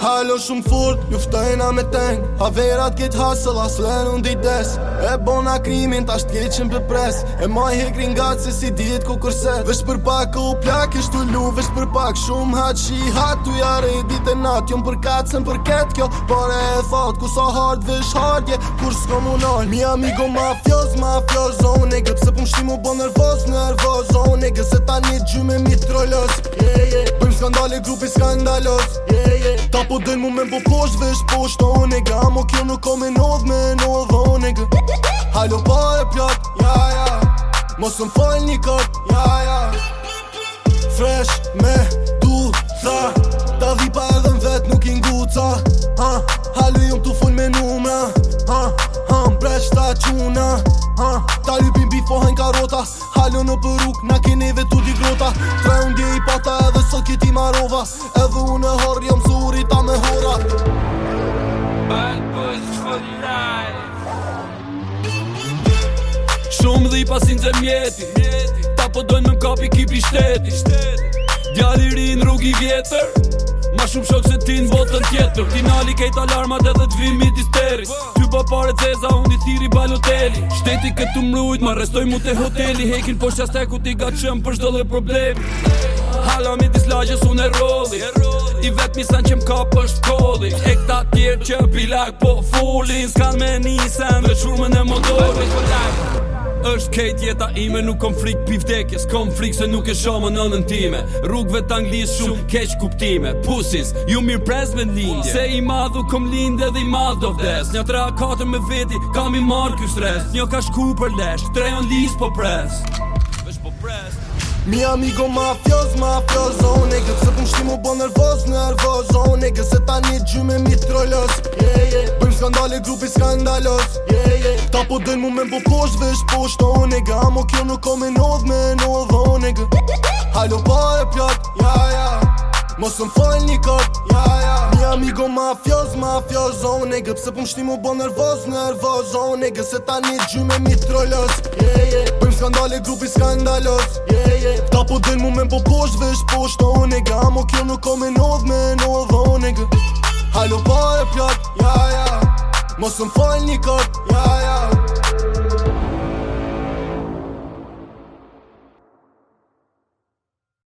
Halo shumë furt, juftojna me teng Haverat kit hasëll, aslen unë dit des E bona krimin, ta shtë keqen për pres E ma hek ringat se si dit ku kërset Vesh për pak u plak, ish të lu Vesh për pak shumë hat shi hat Tu jarë i dit e nat, jom për sem për ket kjo Pare e thot, ku sa hard, vesh hardje yeah, Kur s'ko mu nal Mi amigo mafios, mafios Zonë e gëpse pëm shimu bo nërvos, nërvos Zonë e gëse ta një gjume mi trollos Yeah, yeah, grupi skandalos Yeah, yeah Po dojnë mu me mbo poshtë vesh poshtë O nega mo kjo nuk o me nodh me nodh O nega Halo pa e pjat Ja ja Mos më fal një kat Ja ja Fresh me du tha Ta dhi pa edhe në vet nuk i nguca Ha Halo jom të full me numra Ha Ha Mbresh ta quna Ha Ta lupin bifo hajn karota Halo në përruk na keneve vetu di grota Tre undje i pata edhe sot kjeti marova shumë dhe i pasin që mjeti Ta po dojnë me m'kapi kip i shteti Djali ri në rrug i vjetër Ma shumë shok se ti në botën tjetër Ti nali kejt alarmat edhe të vim i disteris Ty pa po pare të zeza, unë i thiri baloteli Shteti këtu mrujt, ma restoj mu të hoteli Hekin po shqas teku ti ga qëm për shdo dhe problemi Hala mi dis unë e roli I vet mi san që m'ka për shkolli E këta tjerë që pilak po fullin S'kan me nisen me qurme në motori është kejt jeta ime Nuk kom frik pi Kom frik se nuk e shomë në nënën time Rukve të shumë shum, keq kuptime Pusis, ju mirë prez me lindje Se i madhu kom linde dhe i madhë do vdes Një tre a katër me veti kam i marr ky stres Një ka shku për lesh, tre on lis po prez Vesh po pres Mi amigo mafios, mafios O nigga, po se pëm shkimu bo nervos, nervos O nigga, se ta një gjyme mi trollos yeah, yeah. skandale, grupi skandalos yeah. Ta po dojnë mu me bo posh vesh posh të o nega Amo kjo nuk o me nodh me nodh o nega Halo pa e pjat, ja ja Mos në fal një kat, ja ja Mi amigo mafios, mafios o nega Pse po më shtimu bo nervoz, nervoz, o nega Se ta një gjyme me mi trollos, je yeah, je yeah. Pojmë grupi skandalos, je yeah, je yeah. Ta po dojnë mu me bo posh vesh posh të o nega Amo kjo nuk o me nodh me nodh o nega Halo pa e pjat, ja ja Mos më fol një kop ja, ja